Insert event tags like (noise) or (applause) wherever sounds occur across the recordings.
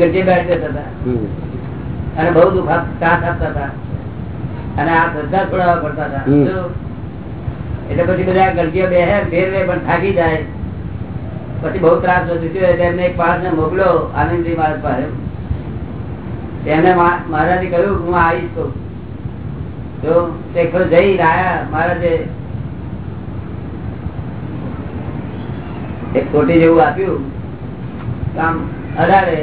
ગઢે બેઠ જતા હતા. અને બહુ દુખા ત્રાસ આપતા હતા. અને આ શ્રદ્ધા છોડાવવા પડતા હતા. એટલે પછી બધા ગરજીઓ બે ફેરવે પણ થાકી જાય. પછી બહુ ત્રાસ ગયો તેમને એક પાસ ને મોકલો આનંદજી મહારાજ પાસે. એમને મહારાજે કહ્યું હું આવીશ તો. જો તે જઈ આયા મહારાજે એક ખોટી જેવું આપ્યું. કામ એટલે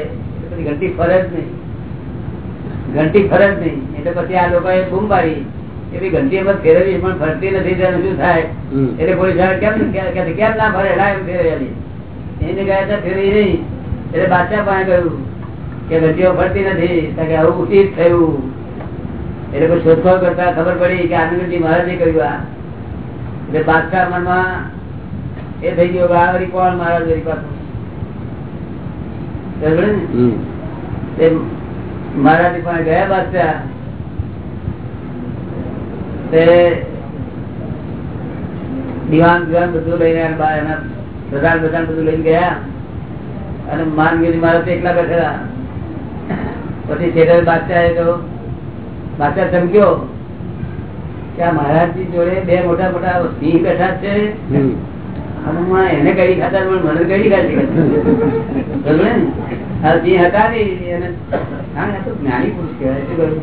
પછી ઘંટી ફરે જ નહીં. ઘંટી ફરે જ નહીં. એટલે પછી આ લોકોએ બૂમ પાડી. ભાઈ ઘંટી એમ ફેરવી પણ ફરતી નથી તેનું શું થાય? એટલે પોલીસ કેમ કેમ ના ફરે? ના એમ ફેરવેલી એને. ગયા તો ફેરવી નહીં. એટલે બાદશાહ પાસે કહ્યું કે ઘંટીઓ ફરતી નથી કે આવું ઉચિત થયું. એટલે કોઈ શોધખોળ કરતા ખબર પડી કે આનંદજી મહારાજે કહ્યું આ. એટલે બાદશાહ મનમાં એ થઈ ગયો કે આ વળી કોણ મહારાજ વળી પાછું? મહારાજ પણ ગયા બાદશાહ તે દિવાન દિવાન બધું લઈને એના પ્રધાન પ્રધાન બધું લઈને ગયા. અને માનગીરી મારા તો એકલા બેઠેલા. પછી છેલ્લે બાદશાહ તો બાદશાહ ચમક્યો કે આ મહારાજજી જોડે બે મોટા મોટા સિંહ બેઠા છે. એને કઈ ખાતા પણ મને કઈ ખાતી બરોબર ને? આ સિંહ હતા નહીં એને કારણ આ તો જ્ઞાની પુરુષ કહેવાય શું કહ્યું?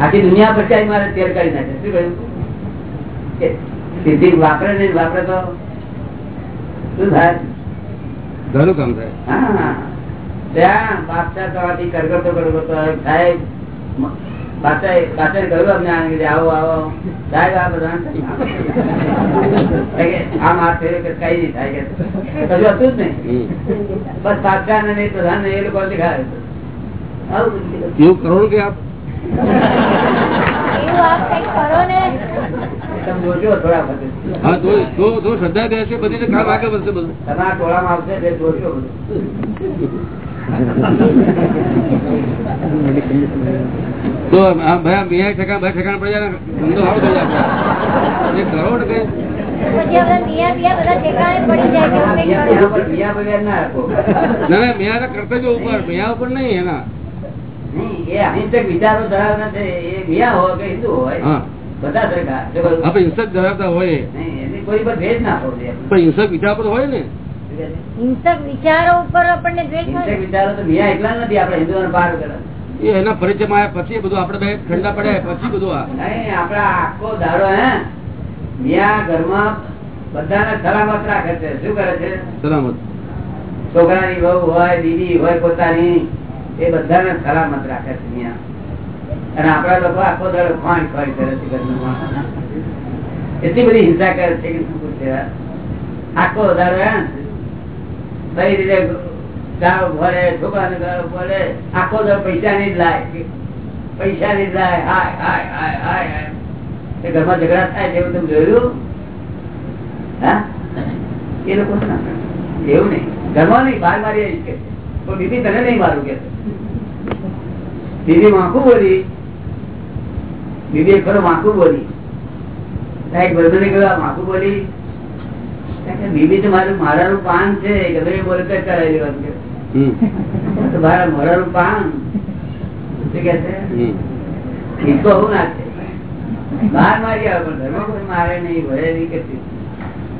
આખી દુનિયા બચાવી મારે તેર કાઢી નાખે શું કહ્યું? સિદ્ધિ વાપરે નહીં વાપરે તો શું થાય? ઘણું કામ થાય. હા. ત્યાં બાદશાહ તમારી કરગતો કરગતો સાહેબ આવો આવો. સાહેબ આ આમ હાથ કે કઈ નહીં થાય કે. કશું હતું જ નહીં. બસ બાદશાહ ને નહીં પ્રધાન ને એ લોકો કીધું. એવું કરોડ કે આપ? કરો તમારા ટોળામાં આવશે જોજો બધું. તો આ ભાઈ બે ઠેકાણ બે ઠેકાણ પડી જાય ધંધો સારો થઈ જાય કરોડ કે ના રાખો. ના ના મેયા કરતા જ ઉપર. મેયા ઉપર નહીં એના. વિચારો છે. એ મિયા હોય કે હિન્દુ હોય બધા હિંસક ધરાવતા હોય. એની કોઈ પર ભેદ ના હોવો પણ હિંસક વિચાર પર હોય ને. હિંસક વિચારો ઉપર આપણને હિંસક વિચારો તો મિયા એકલા નથી આપણે હિન્દુઓને પાર કરે એના પરિચયમાં આવ્યા પછી બધું આપડે ઠંડા પડ્યા પછી બધું આ. આપડા આખો દાડો હે. મિયા ઘરમાં બધાને સલામત રાખે છે. શું કરે છે? સલામત. છોકરાની બહુ હોય દીદી હોય પોતાની એ બધાને સલામત રાખે છે મિયા. અને આપડા લોકો આખો દાડો ખોણ ખોણ કરે છે ઘરમાં. એટલી બધી હિંસા કરે છે કે શું પૂછે આખો દાડો હે કઈ રીતે આખો તો પૈસા ની જ લાય. પૈસા ની જ લાય. હાય હાય હાય હાય ઘરમાં ઝઘડા થાય છે એવું તમે જોયું? એ લોકો એવું નહીં. ઘરમાં નહીં, બહાર મારી કે. બીબી તને નહીં મારું કે. દીદી માખું બોલી. દીદી ખરો માખું બોલી. સાહેબ બધું આ માખું બોલી. બીબી તો મારું મારાનું પાન છે કે ભાઈ બોલે કઈ કરાવી લેવાનું કે હમ. આ તો મારા મારાનું પાન? શું કે છે? હમ. હું ના છે? બહાર મારી આવે પણ ઘરમાં કોઈ મારે નહીં ભરે નહીં કે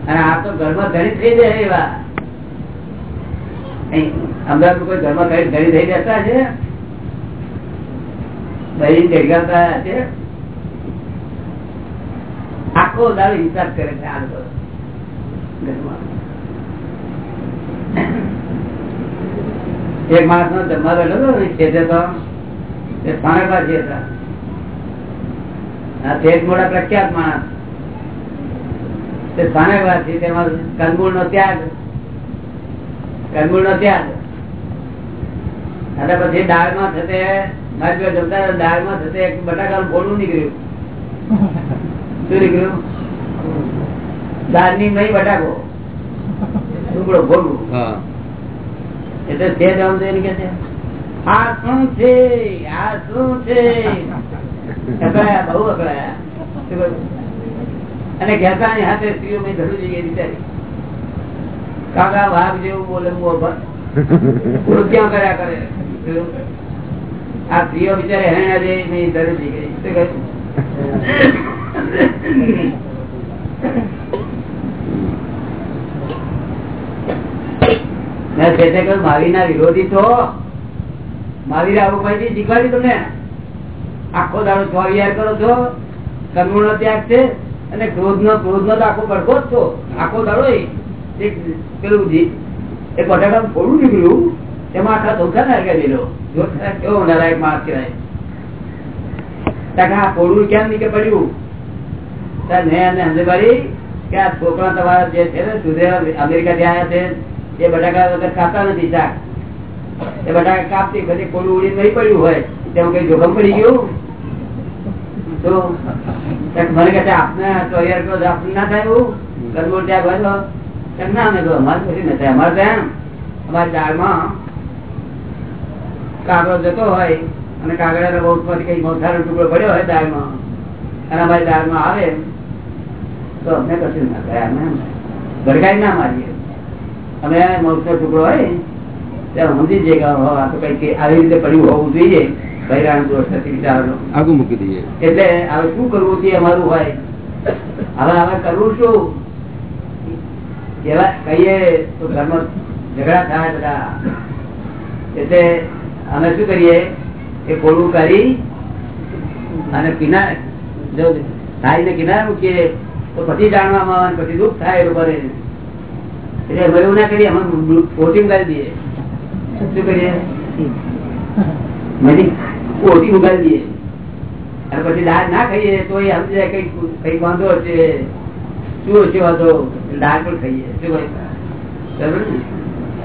અને આ તો ઘરમાં ઘણી થઈ જાય એવા અમદાવાદ કોઈ ઘરમાં ઘણી ઘણી થઈ જતા છે? બહેન જગાવતા છે? આખો દાડો હિસાબ કરે છે આ એક માણસ નો જમવા બેઠો હતો ખેતે તો. પાણેપાજી હતા. આ પ્રખ્યાત માણસ. તે પાણેપાજી તેમાં કંદમૂળ નો ત્યાગ. કંદમૂળ નો ત્યાગ. અને પછી દાળમાં થતે જમતા દાળમાં થતે બટાકાનું ફોડું નીકળ્યું. શું નીકળ્યું? દાળની નહીં બટાકો ટુકડો ફોડું એટલે છે જવાબ દઈને કે છે આ શું છે? આ શું છે? અકળાયા બહુ અકળાયા? અને ઘેટાની હાથે સ્ત્રીઓ મેં ધરું જઈએ બિચારી કાકા વાઘ જેવું બોલે મોં ક્યાં કર્યા કરે? આ સ્ત્રીઓ બિચારે હેણા જે ધરું જઈ ગઈ શું કહ્યું? (laughs) મેં છે તે કહ્યું છે? અને ક્રોધ નો ક્રોધ નો આખો પડકો જ છો. આખો દાડો એ. બટાકા થોડું નીકળ્યું. એમાં આખા ધોખા ના જો કેવો નારાયક માણસ કહેવાય. આ ફોડું ક્યાં નીકળ પડ્યું? મેં એમને સમજ પડી કે આ છોકરા તમારા જે છે ને, સુધે અમેરિકા થી આવ્યા છે. એ બટાકા વગર ખાતા નથી શાક. એ બટાકા કાપતી પછી કોલું ઉડી નહીં પડ્યું હોય તેમાં કઈ જોખમ પડી ગયું? તો મને કહે આપને ચોરિયાર કરો આપને ના થાય એવું? કરમોળ ત્યાં ભરો ના મેં કીધું, અમારે પછી ન થાય અમારે ત્યાં અમારી દાળમાં કાગડો જતો હોય અને કાગળા બહુ પછી કઈ મોથાનો ટુકડો પડ્યો હોય દાળમાં અને અમારી દાળમાં આવે તો અમને કશું ના થાય અમે ભડકાઈ ના મારીએ. અમે મોટો ટુકડો હોય ત્યાં સમજી જઈએ કે આ તો કઈ આવી રીતે પડ્યું હોવું જોઈએ. બૈરાણ દોષ નથી વિચારવાનો આગળ મૂકી દઈએ. એટલે હવે શું કરવું તે અમારું હોય. હવે હવે કરવું શું? કેવા કહીએ તો ઘરમાં ઝઘડા થાય બધા. એટલે અમે શું કરીએ? એ કોળું કરી અને કિનારે જો થાય ને કિનારે મૂકીએ તો પછી જાણવામાં આવે પછી દુઃખ થાય એ લોકોને. એટલે અમે એવું ના કરીએ અમે કોટિંગ કરી દઈએ. શું કરીએ? કોટી ઉગાડી દઈએ. અને પછી દાળ ના ખાઈએ તો એ સમજી જાય કઈ કઈ વાંધો છે શું હશે વાંધો? દાળ પણ ખાઈએ. શું બરાબર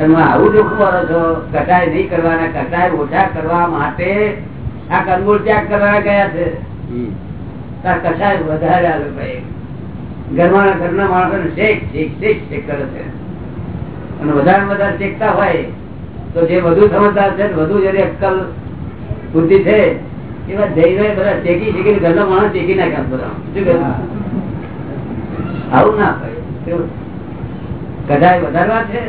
એમાં આવું જોખમ વાળો છો. કટાય નહીં કરવાના કટાય ઓછા કરવા માટે આ કંગોળ ત્યાગ કરવાના ગયા છે. આ કટાય વધારે આવે ભાઈ ઘરમાં ઘરના માણસો શેખ શેખ શેખ શેખ કરે છે. અને વધારે વધારે શેકતા હોય તો જે વધુ સમજદાર છે વધુ જેની અક્કલ બુદ્ધિ છે એવા જઈને બધા શેકી શેકીને ઘરના માણસ શેકી નાખ્યા બધા. શું? આવું ના હોય. કઢાઈ વધારવા છે.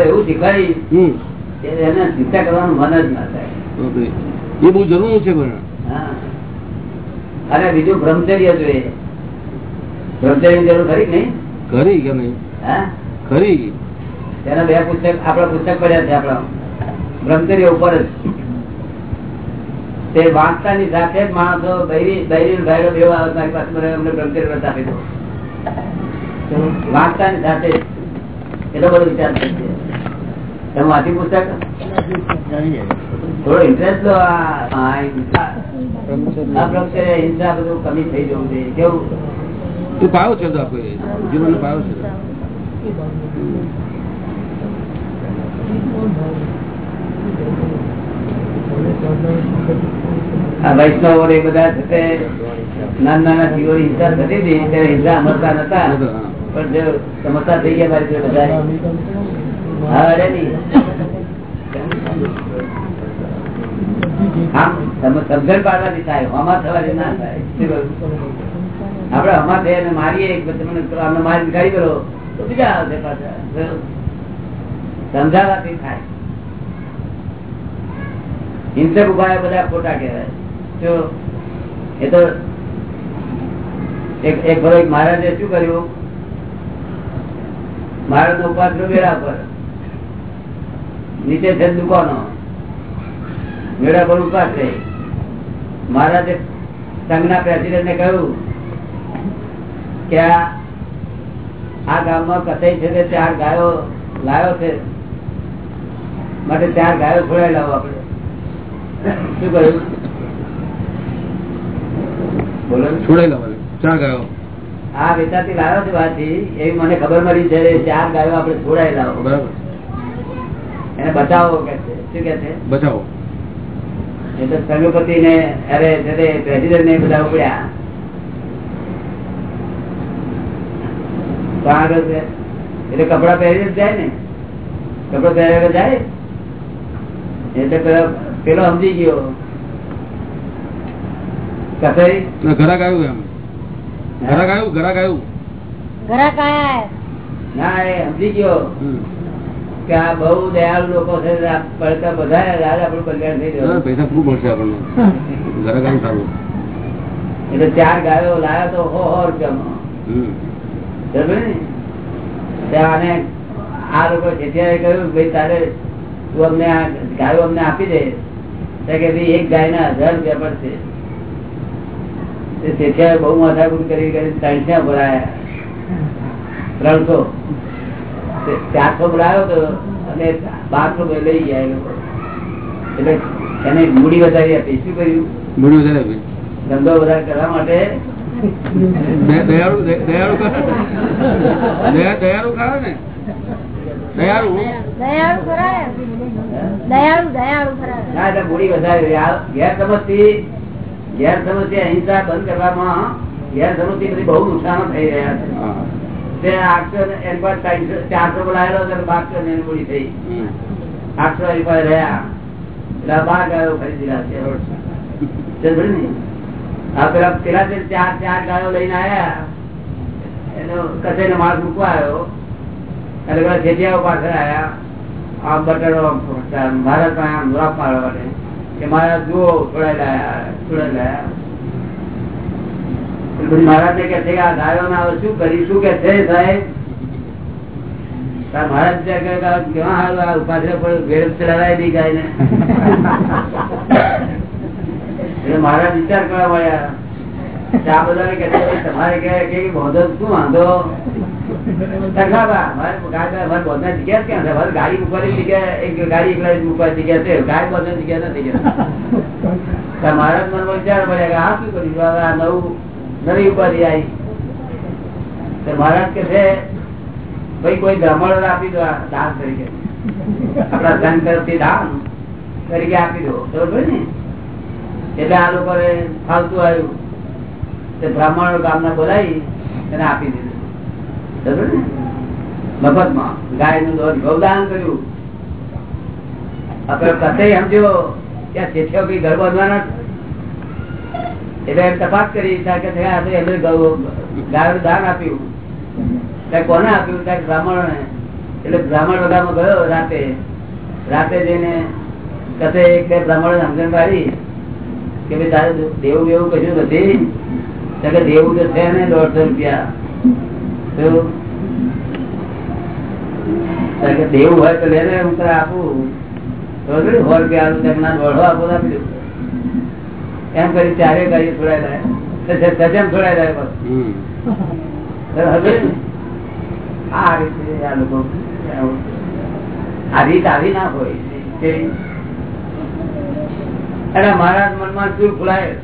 એવું શીખવાડી એને ચિંતા કરવાનું મન જ ના થાય. એ બહુ જરૂર છે હા. અને બીજું બ્રહ્મચર્ય જોઈએ. બ્રહ્મચર્ય જરૂર ખરી નહીં? ખરી કે નહીં? ખરી. તેના બે પુસ્તક આપણા પુસ્તક પડ્યા છે આપણા. બ્રહ્મચર્ય ઉપર જ. તે વાંચતાની સાથે જ માણસો બૈરી બૈરી ભાઈરો બેવ આવે મારી પાસે મને અમને બ્રહ્મચર્ય વ્રત આપી દો. વાંચતાની સાથે એટલો બધો વિચાર છે. તમે વાંચી પુસ્તક? થોડો ઇન્ટરેસ્ટ લો આ આ હિંસા. હિંસા બધું કમી થઈ જવું જોઈએ. કેવું? એ પાયો છે તો આપણે જીવન પાયો છે. સમજણ પાડવાથી થાય આમાં થવાથી ના થાય? આપડે હમા થઈએ અને મારીએ તમને મારી કાઢી કરો તો બીજા આવશે પાછા. શું? સમજાવવાથી થાય. હિંસક ઉપાય બધા ખોટા કહેવાય. જો, એ તો એક એક ભલે મહારાજે શું કર્યું? મહારાજ નો ઉપાસ મેળા પર. નીચે છે દુકાનો. મેળા પર ઉપાસ છે. મહારાજે સંઘના પ્રેસિડેન્ટ ને કહ્યું કે આ ગામમાં કસાઈ છે તે ચાર ગાયો લાવ્યો છે? માટે ચાર ગાયો છોડાઈ લાવો આપણે. શું કહ્યું? બોલો. છોડાઈ લાવવાની ચાર ગાયો. આ વેચાતી લાવ્યો છે વાથી એવી મને ખબર મળી છે ચાર ગાયો આપણે છોડાઈ લાવો. બરાબર. એને બચાવો કે શું કે છે? બચાવો. એટલે તો ને અરે પ્રેસિડેન્ટ ને બધા ઉપડ્યા. આગળ છે. એટલે કપડા પહેરી જાય ને. કપડા પહેર્યા જાય? એટલે પેલો પેલો સમજી ગયો. એમ. ઘરાક ના એ સમજી ગયો કે આ બહુ દયાળુ લોકો છે પડતા બધા આજે આપણું કલ્યાણ થઈ ગયું પૈસા ખૂબ મળશે આપણને. સારું. એટલે ચાર ગાયો લાયા તો હો હો રૂપિયામાં. અને આ લોકો જેઠિયાએ કહ્યું ભાઈ તારે તું અમને આ ગાયો અમને આપી દે. કે ભાઈ એક ગાય ના હજાર રૂપિયા પડશે જેઠિયાએ બહુ માથાકૂટ કરી કરી ત્રણસો ભરાયા. ત્રણસો. ચારસો ભરાયો તો અને બારસો લઈ ગયા એ લોકો. એટલે એને મૂડી વધારી આપી. શું કર્યું? મૂડી ભાઈ ધંધો વધારે કરવા માટે દયાળુ દયા- દયાળુ ખરા ને? દયા- દયાળુ ખરા ને? દયાળુ? દયાળુ ખરા દયાળુ દયાળુ ખરા મૂડી વધારે ગેરસમજથી ગેરસમજથી અહિંસા બંધ કરવામાં ગેરસમજથી બધી બહુ નુકસાનો થઈ રહ્યા છે. તે એની પર ત્રણસો ચારસો બોલાયેલો તો બારસો ને મૂડી થઈ. હમ. આઠસો એની રહ્યા. એટલે બાર ગાયો ખરીદી રહ્યા છે ગાયો લઈને આયા મહારાજ ને કે ગાયો ના શું કરી, શું કે છે સાહેબ? મહારાજ કેવા આ ઉપાસરે ભેળ ચડાવાય નહીં ગાય ને એટલે મારા વિચાર કરવા મળ્યા આ બોધો મારે વિચાર પડ્યા કે આ શું કર્યું? આ નવું, નવી ઉપાધિ આવી. મહારાજ કે છે, ભાઈ, કોઈ બ્રાહ્મણ આપી દો દાન તરીકે. આપડા ધન તરફથી દાન તરીકે આપી દો. બરોબર ને? એટલે આ લોકો ફાવતું આવ્યું. તે બ્રાહ્મણો ગામના બોલાવી એને આપી દીધું. બરોબર ને? ગાયનું દોધ ગૌદાન કર્યું. આપડે સમજો, ત્યાં શેઠિયો કઈ ઘર બાંધવાના એટલે એમ તપાસ કરી કે એમને ગૌ- ગાયનું દાન આપ્યું. ત્યાં કોને આપ્યું? ત્યાં બ્રાહ્મણો એટલે બ્રાહ્મણ વગામાં ગયો રાતે. રાતે જઈને કથે એક બ્રાહ્મણો સમજણ પાડી. કે ભાઈ તારે દેવું બેવું કશું નથી? કે દેવું તો છે ને દોઢસો રૂપિયા. દેવું હોય તો લે હું તારે આપું. સો રૂપિયા ના દોઢો આપો આપી દઉં. એમ કરી ચારે ગાડી છોડાયેલા સજમ છોડાયેલા આ રીતે આ લોકો આ રીત આવી ના હોય? અને મહારાજ મનમાં શું ફૂલાય.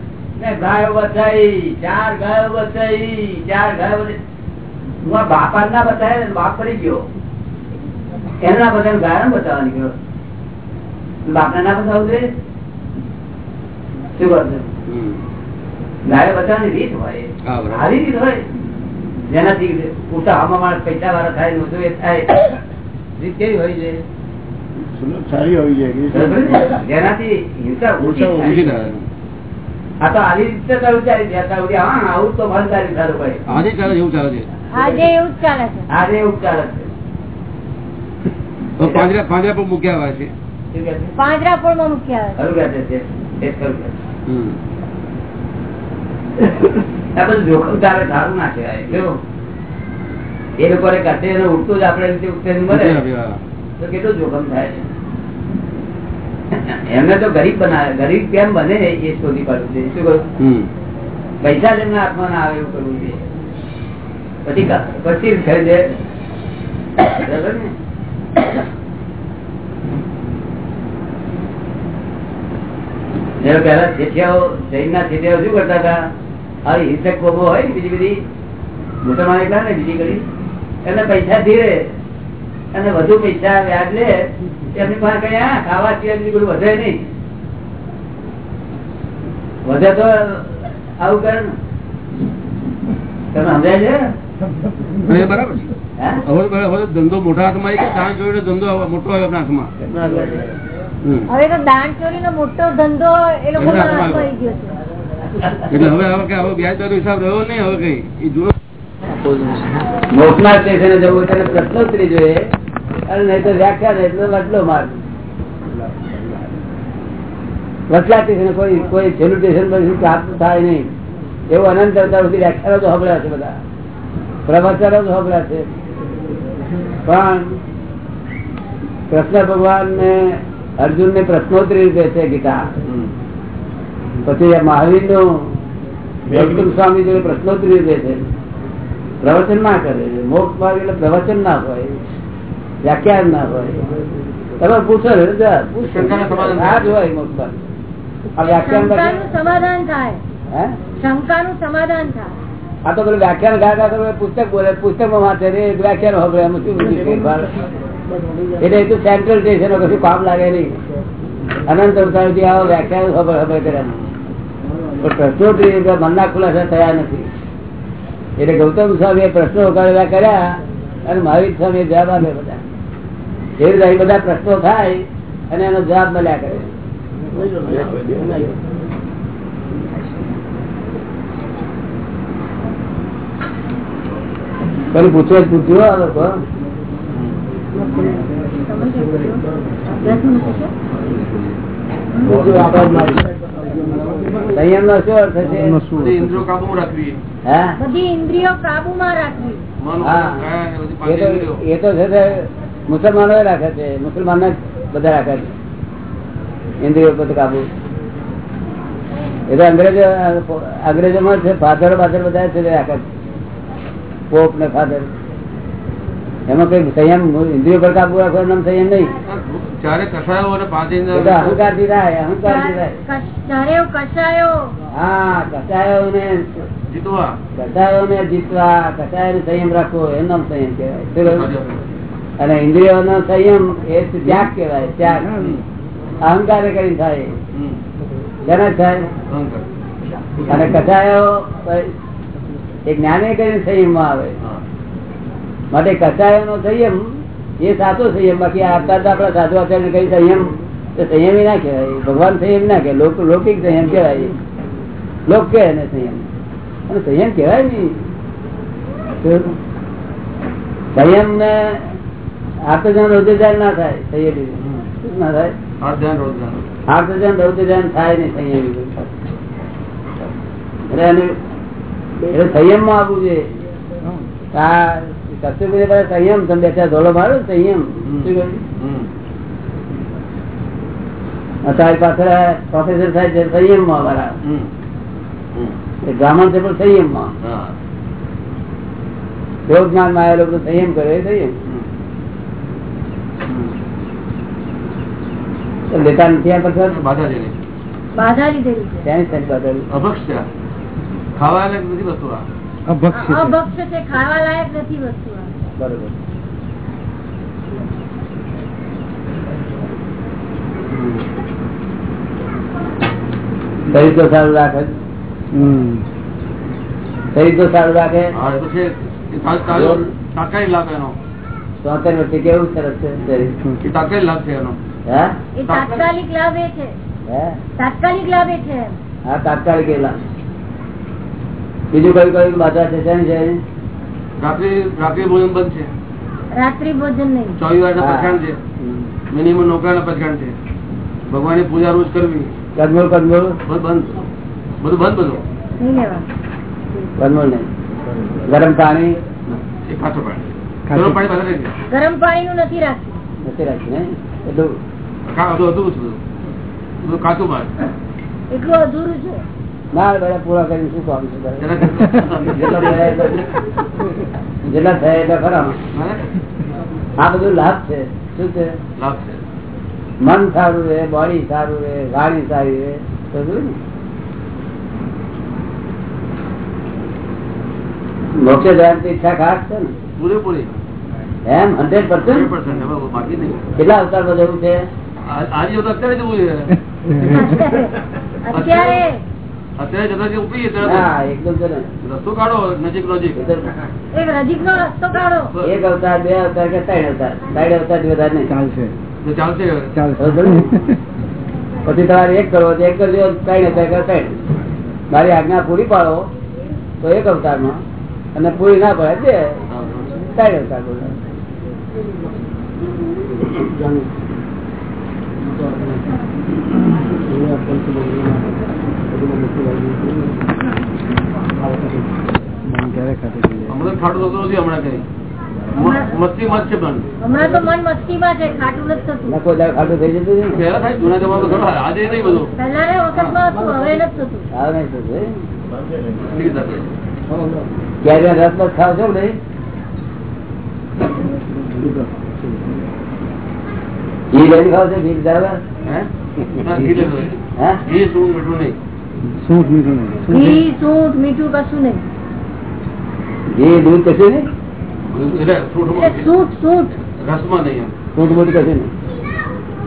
ને ગાયો બચાઈ ચાર ગાયો બચાઈ ચાર ગાયો હું બાપા ના બતાવે બાપ પડી ગયો. એના બધા ગાયો બતાવવા ગયો બાપને ના બતાવું છે શું કરશે. ગાયો બચાવવાની રીત હોય. સારી રીત હોય. જેનાથી આમાં માણસ પૈસા વાળા થાય ને એ થાય. રીત કેવી હોય છે? સારી હોવી જોઈએ જેનાથી હિંસા ઓછી. આ તો આવી રીતે ચાલુ ચાલી જાય આવું જ તો ફળદારી સારું પડે આજે ચાલે એવું ચાલે છે. આજે એવું ચાલે છે. આજે એવું ચાલે છે. પાંજરા પાંજરા પર મૂક્યા હોય છે. શું કહે માં મૂક્યા આવે ખરું કહે છે તે જ ખરું કહે છે. હમ. આ બધું જોખમ ચાલે સારું ના કહેવાય જો એ એને ઉઠતું જ આપણે રીતે મળે. તો કેટલું જોખમ થાય એમને તો ગરીબ બનાવે ગરીબ કેમ બને એ શોધી પાડવું છે? શું કરું? પૈસા જેમના હાથમાં ના આવે એવું કરવું છે પછી પછી ખરીદે ને? પહેલા શેઠિયાઓ શેઠિયાઓ શું કરતા હતા? આવી હિંસક કોમો હોય ને બીજી બધી મુસલમાન એકલા ને બીજી કરી એમને પૈસા ધીરે અને વધુ પૈસા વ્યાજ લે એમની પાસે કઈ હા ખાવા સિવાય બધું વધે નહીં. વધે તો આવું કરે ને. તમે સમજાય છે? બરાબર હવે ધંધો મોટા હાથમાં આવી ગયો દાન ધંધો હવે મોટો આવ્યો હાથમાં. હવે તો દાન ચોરી મોટો ધંધો એ લોકો એટલે હવે હવે હવે વ્યાજ દર હિસાબ રહ્યો નહીં હવે કઈ? એ સ્ટેશને જવું હોય પ્રશ્નોત્તરી જોઈએ. કૃષ્ણ ભગવાન ને અર્જુન ને પ્રશ્નોત્તરી રૂપે છે ગીતા. પછી મહાવીરનું સ્વામી જોડે પ્રશ્નોત્તરી રૂપે છે. પ્રવચન ના કરે. મોક્ષ માર્ગ એટલે પ્રવચન ના હોય. વ્યાખ્યાન ના હોય. તમે પૂછો સમાધાન થાય. શંકાનું સમાધાન થાય. આ તો પેલું વ્યાખ્યાન ગા ગા પુસ્તક બોલે પુસ્તકમાં વાંચે રે વ્યાખ્યાન હોભળે એમાં શું એટલે એ તો સેન્ટ્રલ સ્ટેશન કશું કામ લાગે નહીં. અનંત અવતારથી આવો વ્યાખ્યાન ખબર ખબર કર્યા મનના ખુલાસા થયા નથી. એટલે ગૌતમ સ્વામીએ પ્રશ્નો ઉગાડવા કર્યા અને મહાવીર સ્વામી જવાબ આપ્યા બધા. એવી રીતે બધા પ્રશ્નો થાય અને એનો જવાબ મળ્યા કરે. પેલું પૂછવું જ પૂછ્યું આ લોકો. સંયમ નો શું અર્થ છે? ઇન્દ્રિયો રાખવી. હા? બધી ઇન્દ્રિયો કાબુમાં રાખવી. એ તો છે મુસલમાનો રાખે છે મુસલમાનો બધા રાખે છે. ઇન્દ્રિયો પર કાબુ. એ તો અંગ્રેજો અંગ્રેજોમાં છે ફાધર ફાધર બધા છે રાખે છે. પોપ ને ફાધર એમાં કઈ સંયમ ઇન્દ્રિયો પર કાબુ રાખવો નામ સંયમ નહીં. અહંકારથી અહંકાર હા કસાયો ને જીતવા કસાયો ને જીતવા. કસાયો ને સંયમ રાખવો એમ નામ સંયમ કહેવાય? અને ઇન્દ્રિયો નો સંયમ એ ત્યાગ કેવાય ત્યાગ. અહંકાર કરી થાય. જેને થાય. અને કચાયો એ જ્ઞાને કરીને સંયમ આવે. માટે કચાયો નો સંયમ એ સાચો સંયમ. બાકી આપતા તો આપડા સાધુ આચાર્ય કઈ સંયમ તો સંયમી ના કહેવાય. ભગવાન સંયમ ના કહેવાય. લોક લૌકિક સંયમ કહેવાય. લોક કે એને સંયમ. અને સંયમ કહેવાય નહીં. સંયમ ને આર્તજન રોજગાર ના થાય સંયમી શું ના થાય? હાથ ધ્યાન રોજ ધ્યાન. આર્તજન રૌદ્રજન થાય નહીં સંયમી એટલે સંયમમાં આવવું છે આ કસ્તુરભાઈ સંયમ તમે બે ચાર ધોલો મારો ને સંયમ. અત્યારે પાછળ પ્રોફેસર થાય છે સંયમમાં મારા હમ. હમ. એ બ્રાહ્મણ છે પણ સંયમમાં યોગ જ્ઞાનમાં આવેલો સંયમ કરે એ સંયમ હમ. તો લેતા નથી આ પછી બાધા. બાધા લીધેલી ત્યાંની સાઈડ પાછળ અભક્ષ ખાવા લાયક નથી વસ્તુ આ. અભક્ષ છે. ખાવા લાયક નથી વસ્તુ બરોબર. શરીર તો સારું રાખે શરીર તો સારું રાખે. કેવું સરસ છે શરીર? લાભ છે એનો. તાત્કાલિક લાભ એ છે તાત્કાલિક લાભ એ છે હા તાત્કાલિક એલા બીજું કયું કયું બાધા છે શેની છે? રાત્રિ રાત્રિ ભોજન બંધ છે. રાત્રિ ભોજન નહીં. ચોવીસ વાગ્યા. પછાણ છે. મિનિમમ નોકરાના પછાણ છે. ભગવાનની પૂજા રોજ કરવી. કદમોલ કદમોલ બધું બંધ. બધું બંધ બધું. કદમોલ નહીં. ગરમ પાણી? ગરમ પાણી. ગરમ પાણી નું નથી રાખ્યું. નથી રાખ્યું ને એટલું (laughs) આ બધું લાભ છે. શું છે? લાભ છે. મન સારું રે બોડી સારું રે વાણી સારી રે મોક્ષ? જવાની ઈચ્છા ખાસ છે ને? પૂરેપૂરી. એમ હંડ્રેડ પર્સન્ટ 100% હવે નહીં. કેટલા અવતારમાં જવું છે? આજે તો અત્યારે જવું છે. (laughs) અત્યારે અત્યારે? જતા જે ઉપડી હા તરત એકદમ છે ને જ. રસ્તો કાઢો નજીક નજીક. એક નજીક નો રસ્તો કાઢો. એક અવતાર બે અવતાર કે ત્રણ અવતાર? ત્રણ અવતારથી વધારે નહીં. ચાલશે. તો ચાલશે પછી તમારે એક કરવો એક કરજો ત્રણ અવતાર કે ત્રણ. મારી આજ્ઞા પૂરી પાડો તો એક અવતારમાં. અને પૂરી ના પડે બે. ત્રણ અવતાર બોલે. ક્યારે રસ બસ ખાવ છો ને ઘી લઈને ખાવ છો ઘી દાદા હે? ના, ઘી લેતો હોય. હે ઘી સૂંઠ મીઠું નહીં સૂટ મીઠું નહીં ઘી સૂંઠ મીઠું કશું નહીં ઘી દૂધ કશું નહીં એટલે સૂંઠમાં એટલે સૂટ સૂટ રસમાં નહીં એમ. દૂધ બૂધ કશું નહીં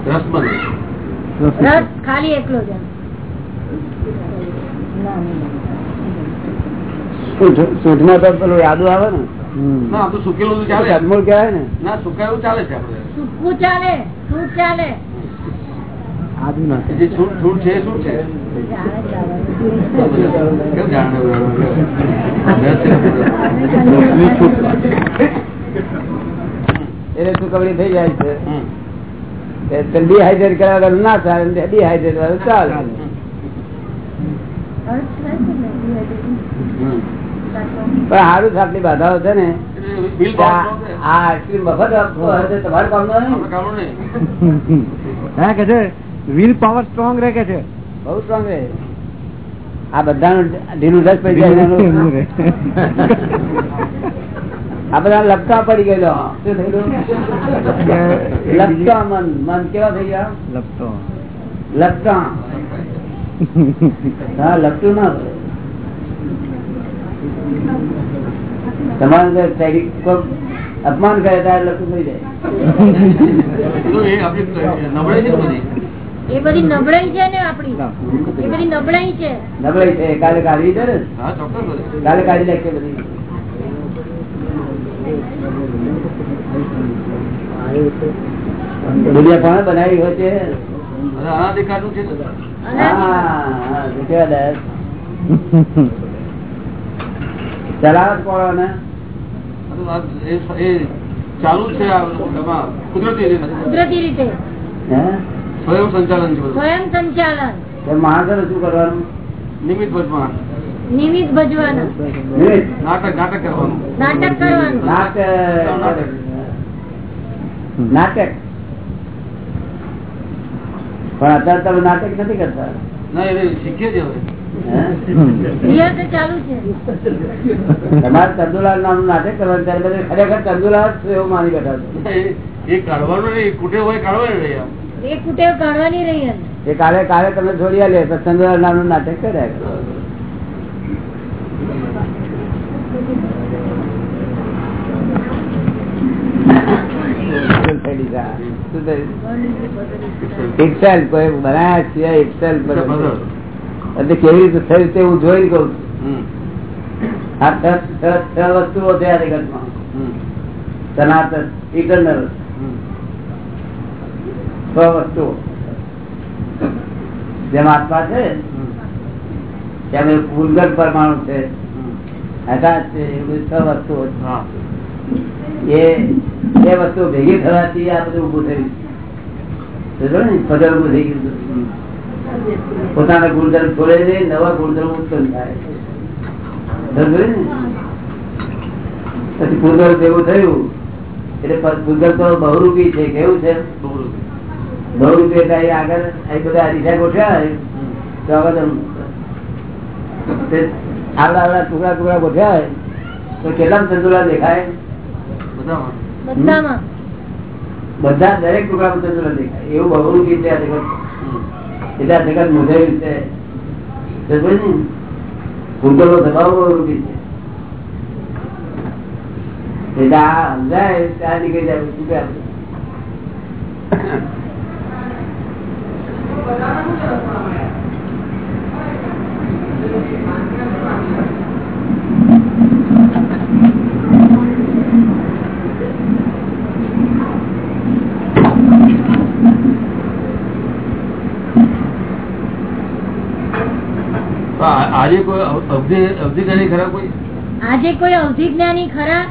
રસમાં નહીં રસ ખાલી એકલો જ એમ. સૂંઠ- સૂંઠમાં તો પેલું યાદુ આવે ને ના આ તો સુકેલું તો ચાલે અજમોલ કહેવાય ને ના સુકાયું ચાલે છે આપડે સૂકવું ચાલે ચાલે? છૂટ છૂટ છે શું છે? કેમ જાણે થઈ જાય છે. ડિહાઈડ્રેટ કરવા ના ચાલે ડિહાઈડ્રેટ વાળું ચાલે. પણ સારું છે આપણી બાધાઓ છે ને. બિલ કે આ આ આઈસ્ક્રીમ મફત આપવો હોય તો તમારે કામ નહીં. કામ નહીં. (laughs) હા કે છે વિલ પાવર સ્ટ્રોંગ રહે કે છે? બહુ સ્ટ્રોંગ રહે. આ બધાનું ઢીલું રસ પડી જાય આ બધા લપટા પડી ગયેલો. શું થયેલું લપટા મન મન કેવા થઈ ગયા? લપટો લપટા હા લપટું ના. તમારે અપમાન કરે ત્યારે લખું થઈ જાય. છે. બધી? નબળાઈ છે ને આપડી બધી નબળાઈ છે. નબળાઈ છે. કાલે કાઢવી છે ને? હા ચોક્કસ બધી. કાલે કાઢી નાખશે બધી. દુનિયા કોણે બનાવી હોય છે? અનાધિકાર. નું છે ને. અનાદિ- હા, કેવા દાસ? ચલાવત એ- એ ચાલુ છે કુદરતી રીતે. કુદરતી રીતે. સ્વયં સંચાલન છે સ્વયં સંચાલન. તો શું કરવાનું? નિમિત્ત વચમાં નિમિત્ત ભજવાના. નાટક નાટક કરવાનું. નાટક કરવાનું. નાટક. નાટક. પણ અત્યારે તમે નાટક નથી કરતા. ના એને શીખીએ છીએ હવે. તમારે ચંદુલાલ નામ નાટક કરવાનું ત્યારે બધે ખરેખર ચંદુલાલ જ એવું માની બેઠા છો એ- કાઢવાનું નહીં કુટે હોય કાઢવાનું નહીં એ કુટેવ કાઢવાની રહી એ કાલે કાલે તમે છોડી આલે તો ચંદુલાલ નામનું નાટક કર્યા કરો. છે આ. શું થયું? કોઈ બનાયા છીએ. એટલે કેવી રીતે થયું તે હું જોઈ કઉ. આ છ વસ્તુઓ આ જગતમાં. સનાતન ઇટરનલ. છ વસ્તુઓ. જેમ આત્મા છે. તેમ પૂર્ગલ પરમાણુ છે. આકાશ છે એ બધી છ વસ્તુઓ હા. એ બે વસ્તુઓ ભેગી થવાથી આ બધું ઉભું થયું. ને? પદલ ઉભું થઈ ગયું. પોતાના ગુણધર્મ છોડે છે નવા ગુણધર્મ ઉત્પન્ન થાય પછી પૂર્ગલ જેવું થયું એટલે પ- તો બહુરૂપી છે કેવું છે? બહુરૂપી. એટલે આગળ એ બધા અરીસા ગોઠવ્યા હોય તો આવડા આવડા ટુકડા ટુકડા ગોઠવ્યા હોય તો કેટલા ચંદુલા દેખાય? બધામાં. બધા દરેક ટુકડામાં ચંદુલા દેખાય. એવું બહુરૂપી છે આ જગત. હમ. એટલે આ જગત મુજાયું છે સમજ્યો ને? ભૂગોળનો છે એટલે આ સમજાય, ત્યાં નીકળી જાય, શું કે? આજે કોઈ અવ- અવધિ અવધિ જ્ઞાની ખરા કોઈ? આજે કોઈ અવધિજ્ઞાની ખરા?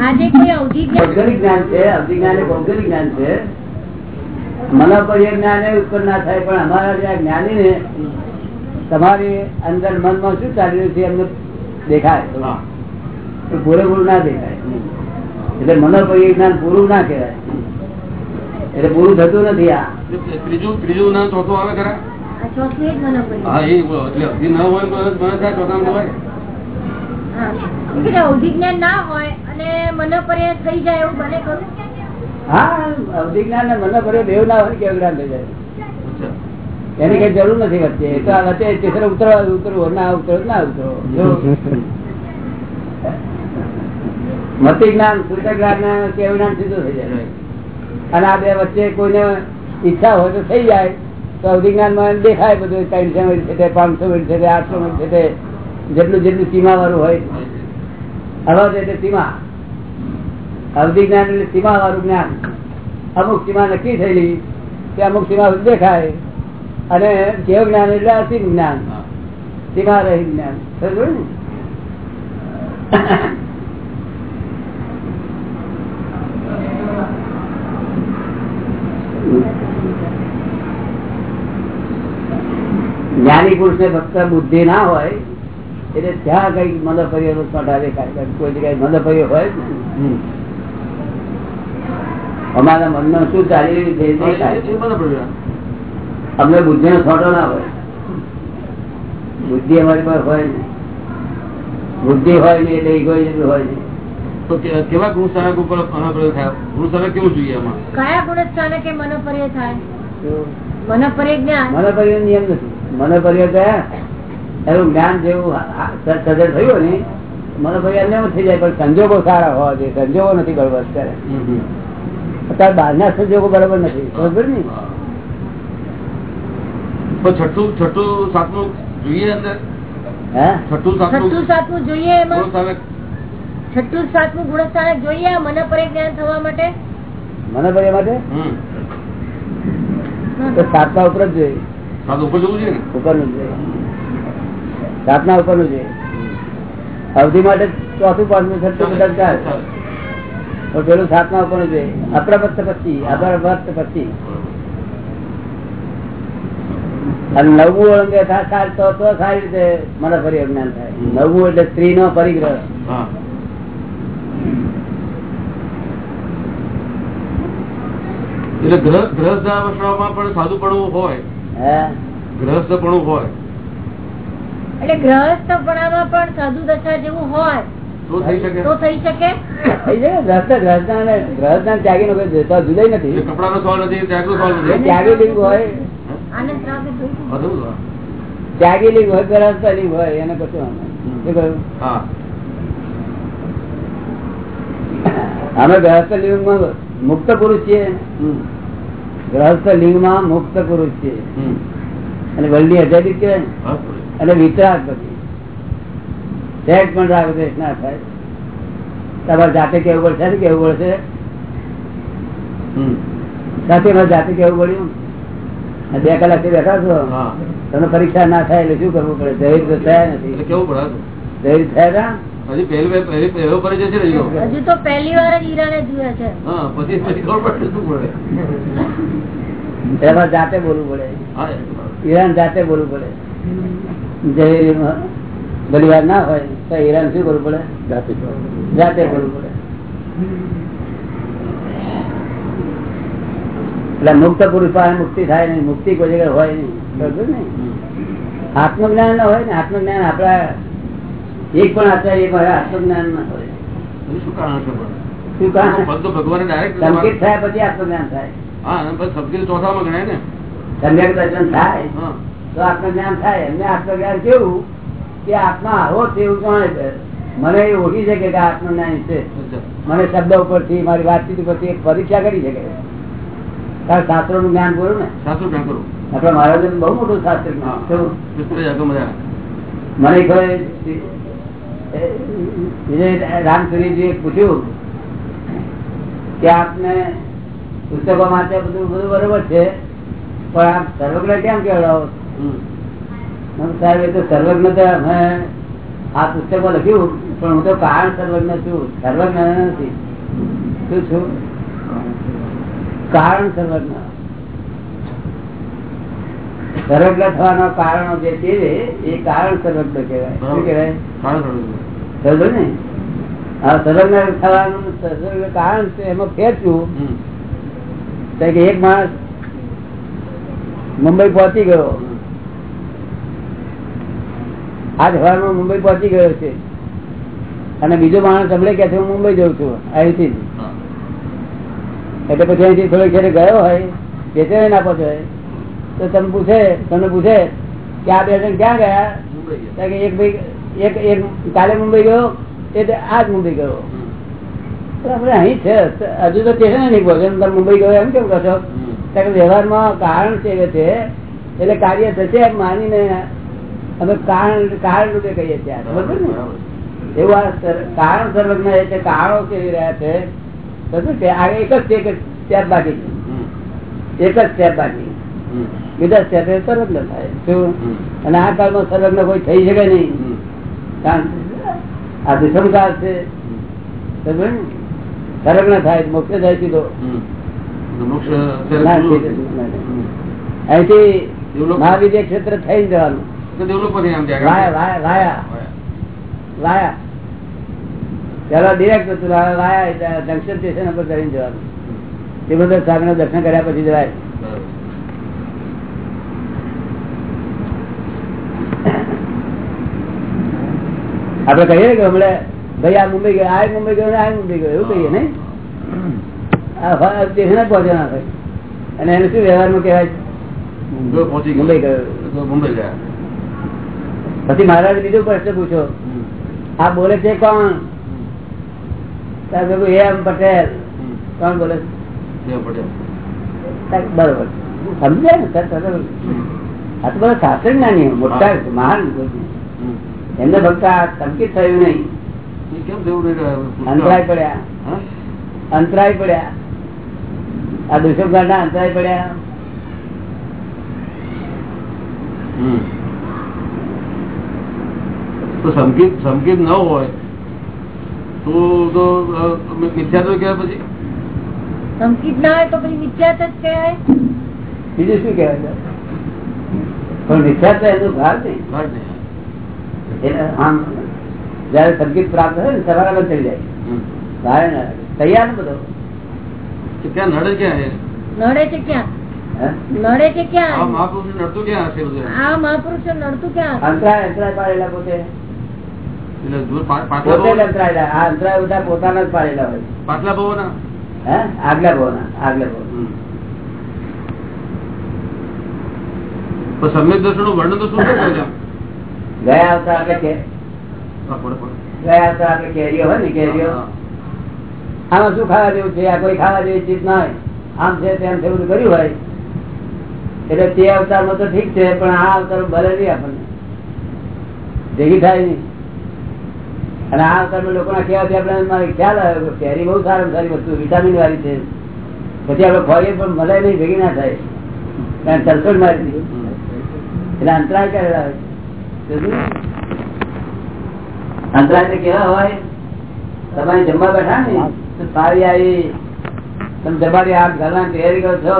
આજે કોઈ ભૌગોલિક જ્ઞાન છે અભિજ્ઞાન એ ભૌગોલિક જ્ઞાન છે. મનોપર્ય જ્ઞાન એ ઉત્પન્ન ના થાય પણ અમારા જે જ્ઞાની ને તમારી અંદર મનમાં શું ચાલી રહ્યું છે એમને દેખાય. પૂરેપૂરું ના દેખાય. એટલે મનોપર્ય જ્ઞાન પૂરું ના કહેવાય. એટલે પૂરું થતું નથી આ. ત્રીજું ત્રીજું ના ચોથું આવે ખરા? હા એ એટલે ન હોય મને થાય ચોથા હોય. હા. એટલે ના હોય અને મનોપર્ય થઈ જાય એવું બને ખરું? હા અવધિજ્ઞાન ને મનોપર્ય બેવ ના હોય કેવું જ્ઞાન થઈ જાય. એની કઈ જરૂર નથી વચ્ચે. તો આ વચ્ચે તીસરે ઉતરવા ઉતરવો ના ઉતરો ના ઉતરો. મતિ જ્ઞાન શુદ્ધ જ્ઞાન કેવું જ્ઞાન સીધું થઈ જાય. અને આ બે વચ્ચે કોઈને ઈચ્છા હોય તો થઈ જાય. તો અવધિજ્ઞાનમાં દેખાય બધું ત્રણસો મિનિટ છે પાંચસો મિનિટ છે આઠસો મિનિટ છે જેટલું જેટલું સીમા વાળું હોય અવાજ એટલે સીમા. અવધિજ્ઞાન એટલે સીમા વાળું જ્ઞાન. અમુક સીમા નક્કી થયેલી કે અમુક સીમા દેખાય. અને જેવ જ્ઞાન એટલે અસીમ જ્ઞાન. સીમા રહી જ્ઞાન. સમજો ને? જ્ઞાની પુરુષ ને ફક્ત બુદ્ધિ ના હોય એટલે ત્યાં કઈ નું કટા કોઈ જગ્યાએ મદપર્ય હોય. અમારા મનમાં શું ચાલી રહ્યું છે. અમને બુદ્ધિ નો છોટો ના હોય. બુદ્ધિ અમારી પાસે હોય ને બુદ્ધિ હોય ને એટલે ઇગોઇઝમ હોય ને તો કેવા ગુણ સ્થાનક ઉપર અનાપ્રયોગ થાય? ગુણ સ્થાનક કેવું જોઈએ એમાં કયા ગુણ સ્થાનકે મનોપર્ય થાય મનોપર્ય જ્ઞાન? મનોપર્ય નિયમ નથી. મનોપર્ય એનું જ્ઞાન જેવું સજર થયું ને મનોપર્ય થઈ જાય પણ સંજોગો સારા હોવા જોઈએ સંજોગો નથી બરોબર અત્યારે. અત્યારે બહારના સંજોગો બરોબર નથી બરોબર ને? છઠ્ઠું છઠ્ઠું સાતમું જોઈએ અંદર? છઠ્ઠું સાતમું? સાતમું જોઈએ એમાં? છઠ્ઠું સાતમું ગુણ જોઈએ આ મનોપર્ય જ્ઞાન થવા માટે? મનોપર્ય માટે? તો સાતમા ઉપર જ જોઈએ. ઉપર જવું છે ઉપરનું ઉપરનું અવધિ માટે ચોથું પાંચમું છઠ્ઠું બધા ચાર પણ પેલું સાતમા ઉપરનું છે અપ્રવર્ત પછી અપ્રવર્ત પછી અને નવમું અંગે સાકાર તો તો સારી રીતે મને ફરી અજ્ઞાન થાય. નવવું એટલે સ્ત્રી નો પરિગ્રહ એટલે ગ્રહ ગ્રહ પણ સાધુ પડવું હોય ગ્રહસ્થપણું હોય. એટલે ગ્રહસ્થપણામાં પણ સાધુ દશા જેવું હોય. તો થઈ શકે. તો થઈ શકે? થઈ જાય ગ્રસ્ત ગ્રસ્તા ને ગ્રહસ્થાન ત્યાગી નો જુદાઈ નથી. સવાલ ત્યાગી લિંગ હોય? ત્યાગી લિંગ હોય. લિંગ એને કશું અમે ગ્રહસ્થ લિંગમાં મુક્ત પુરુષ છીએ. હમ. લિંગમાં મુક્ત પુરુષ છે. અને વલ્લી અજાદી કહેવાય અને વિતરાગ પછી. સેટ પણ રાગ દ્વેષ ના થાય. તમારે જાતે કેવું પડશે ને? કેવું પડશે. સાથે મારે જાતે કેવું પડ્યું બે કલાક બેઠા છો? તમને પરીક્ષા ના થાય એટલે શું કરવું પડે? દહેજ તો થયા નથી. કેવું પડે દહેજ થયા હજી પહેલી વાર- પહેલી પહેલો પરિચય છે હજુ તો પહેલી વાર જ ઈરાને જોયા છે. હા પછી પછી ખબર પડે શું પડે? એમાં જાતે બોલવું પડે. હા ઈરાન જાતે બોલવું પડે. ઘણી વાર ના હોય તો ઈરાન શું કરવું પડે? જાતે જાતે બોલવું પડે. એટલે મુક્ત પુરુષ પાસે મુક્તિ થાય નહીં મુક્તિ કોઈ જગ્યાએ હોય નહીં. બરોબર ને? આત્મજ્ઞાન ના હોય ને આત્મજ્ઞાન આપડા એક પણ આચાર્ય પાસે આત્મજ્ઞાન ના હોય. શું કારણ છે પણ? શું કારણ ભક્તો ભગવાને direct સંકેત થયા પછી આત્મજ્ઞાન થાય. હા અને પછી ચોથામાં ગણાય ને. સમ્યક દર્શન થાય તો આત્મજ્ઞાન થાય. એમને આત્મજ્ઞાન કેવું? કે આત્મા આવો છે જાણે છે. મને એ ઓળખી શકે કે આત્મજ્ઞાન છે. મને શબ્દ ઉપરથી મારી વાતચીત ઉપરથી એક પરીક્ષા કરી શકે કારણ શાસ્ત્રો નું જ્ઞાન બોલું ને. શાસ્ત્રો જ્ઞાન કરું આપડે મહારાજ બહુ મોટું શાસ્ત્ર મને કોઈ રામસુરીજી પૂછ્યું કે આપને પુસ્તકો માટે બધું બધું બરોબર છે પણ આપ સર્વજ્ઞ કેમ કેવડાવો સાહેબ એ તો સર્વજ્ઞ તો અમે આ પુસ્તકો લખ્યું પણ હું તો કારણ સર્વજ્ઞ છું સર્વજ્ઞ નથી. શું છું? કારણ સર્વજ્ઞ. સર્વજ્ઞ થવાના કારણો જે છે એ કારણ સર્વજ્ઞ કહેવાય. શું કહેવાય? સમજો ને આ સર્વજ્ઞ થવાનું કારણ છે એમાં ફેર કે એક માણસ મુંબઈ પહોંચી ગયો. આજ સવારમાં મુંબઈ પહોંચી ગયો છે. અને બીજો માણસ હમણે કે છે હું મુંબઈ જઉં છું અહીંથી એટલે પછી અહીંથી થોડો ઘેર ગયો હોય બેસે ના પહોંચ્યો તો તમે પૂછે તમને પૂછે કે આ બે જણ ક્યાં ગયા? કે એક ભાઈ એક એક કાલે મુંબઈ ગયો એટલે આજ મુંબઈ ગયો. આપણે અહીં છે હજુ તો સ્ટેશન નહીં પહોંચે તમે મુંબઈ ગયો એમ કેમ કહો કે વ્યવહારમાં કારણ છે છે એટલે કાર્ય થશે એમ માનીને અમે કારણ કારણ રૂપે કહીએ છીએ એવું આ કારણ સર્વજ્ઞ એટલે કારણો કેવી રહ્યા છે શું છે આ એક જ છે કે સ્ટેપ બાકી એક જ સ્ટેપ બાકી. બીજા સ્ટેપ સર્વજ્ઞ થાય. શું? અને આ કાળમાં સર્વજ્ઞ કોઈ થઈ શકે નહીં. આ દુષ્મકાળ છે ફરક ના થાય મોક્ષ જાય સીધો. અહીંથી મહાવિદ્ય ક્ષેત્ર થઈ જવાનું. જંકશન સ્ટેશન ઉપર કરીને જવાનું. તે બધા સાગર દર્શન કર્યા પછી જવાય. આપડે કહીએ ને કે હમણે ભાઈ આ મુંબઈ ગયો આ મુંબઈ ગયો આ મુંબઈ ગયો એવું કહીએ નહીં? આ પહોંચ્યો ના ભાઈ? અને એને શું વ્યવહારમાં કહેવાય? મુંબઈ ગયો. મુંબઈ ગયા. પછી મહારાજ બીજો પ્રશ્ન પૂછ્યો. આ બોલે છે કોણ? એમ પટેલ. કોણ બોલે? બરોબર. સમજાય ને? સર સર આ તો બધા શાસ્ત્ર જ્ઞાની મોટા મહાન એમને ફક્ત આ સંકેત થયું નહીં. કેમ થયું અંતરાય પડ્યા. અંતરાય પડ્યા. આ દુષ્મકાંડ ના અંતરાય પડ્યા. તો સંકેત સંકેત ન હોય તો તો મિથ્યા તો કહેવાય પછી? સંકિત ના હોય તો પછી વિચાર જ કહેવાય? બીજું શું કહેવાય? છે? પણ મિથ્યા તો એનું ભાગ નહીં. વાત નહીં. આમ જયારે સંગીત પ્રાપ્ત થાય ને સવારે ચડી જાય. હમ. ભારે તૈયાર ને બધો? ક્યાં નડે ક્યાં નડે છે ક્યાં? હે? નડે છે ક્યાં? મહાપુરુષ નડતું ક્યાં હશે આ મહાપુરુષો નડતું ક્યાં? અંતરાય અંતરાય પાડેલા પોતે. દૂર પાછલા પોતે જ ભાવો અંતરાયેલા. આ અંતરાય પોતાના જ પાડેલા હોય. પાછલા ભાવો ના હે? આગલા ભાવના આગલા ભાવ. તો સમ્યક દર્શનનું વર્ણન તો શું? ગયા આવતા આપડે. ગયા આવતા આપડે કેરીઓ હોય ને કેરીઓ? આમાં શું ખાવા જેવું છે? આ કોઈ ખાવા જેવી ચીજ ના હોય. આમ છે તેમ છે બધું કર્યું હોય. એટલે તે અવતારમાં તો ઠીક છે પણ આ અવતાર ભલે નહીં આપણને. ભેગી થાય નહીં. અને આ અવતાર લોકો ના કહેવાથી આપણે મારે ખ્યાલ આવ્યો કેરી બહુ સારી સારી વસ્તુ વિટામિન વાળી છે. પછી આપણે ખોરીએ પણ મળે નહીં ભેગી ના થાય. કારણ સલ્ફેટ મારી દીધું. એટલે અંતરાય કરેલા હોય? અંતરાય કેવા હોય? તમારે જમવા બેઠા ને? તો સારી આવી તમે જમાડી આમ ઘરમાં તૈયારી કરો છો.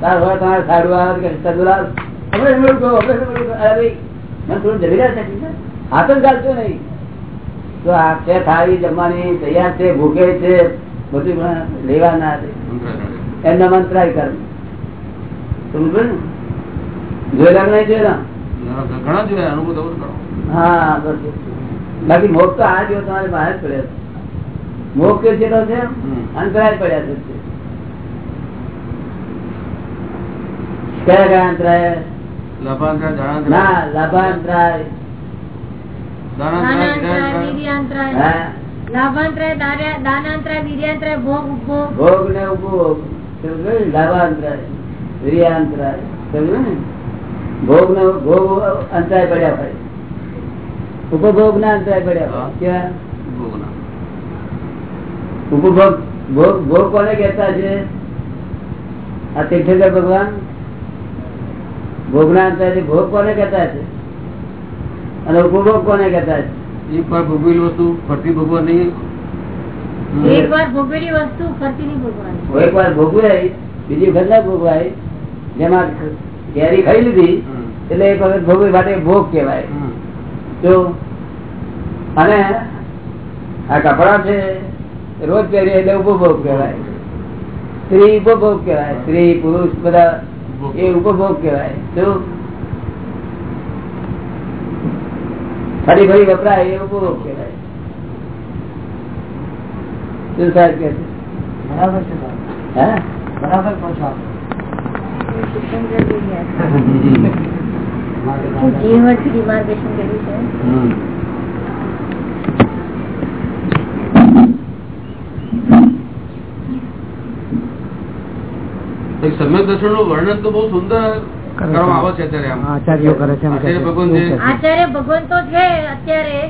તાર હોય તમારે સાડું આવે કે તંદુલાલ હમણાં હમણાં કહો, હમણાં હમણાં અરે મને થોડું જમી રહ્યા છે હાથ જ નહીં. તો આ છે થાળી જમવાની તૈયાર છે ભૂખે છે બધું પણ લેવાના દે એમના મંત્રાય કર સમજો ને? જોયેલા નહીં જોયેલા? ઘણા જોયા અનુભવ તો ઘણો હા બાકી મોક્ષ તો આ જો તમારે બહાર જ પડ્યા છે. જેટલો છે હમ. અંતરાય પડ્યા છે. કયા કયા અંતરાય ભોગ ને ને? લાભાંતરાય વિર્યાંતરાય સમજ ને? ભોગ નો ભોગ અંતરાય પડ્યા હોય ઉપભોગ ના અંતરાય પડ્યા હોય કેવા ઉપભોગ ભોગ ભોગ કોને કહેતા છે? આ તીર્થંકર ભગવાન? ભોગના અંતરાય ભોગ કોને કહેતા છે? અને ઉપભોગ કોને કહેતા છે? એક વાર ભોગવેલી વસ્તુ ફરતી ભોગવા નહીં. એક વાર ભોગવેલી વસ્તુ ફરતી નહીં ભોગવાની. એક વાર ભોગવાય બીજી વખત ના ભોગવાય જેમાં કેરી ખાઈ લીધી એટલે એક વખત ભોગવી માટે ભોગ કહેવાય. જો અને આ કપડા છે રોજ પહેરીએ એટલે ઉપભોગ કહેવાય. સ્ત્રી ઉપભોગ કહેવાય. સ્ત્રી પુરુષ બધા એ ઉપભોગ કહેવાય. ફરી ફરી વપરાય એ ઉપભોગ કહેવાય. શું સાહેબ કે બરાબર છે હે? બરાબર સમ્યક દર્શનનું વર્ણન તો બહુ સુંદર કરવામાં આવે છે અત્યારે આમ. કરે છે આચાર્ય ભગવાન જે આચાર્ય ભગવાન તો છે અત્યારે.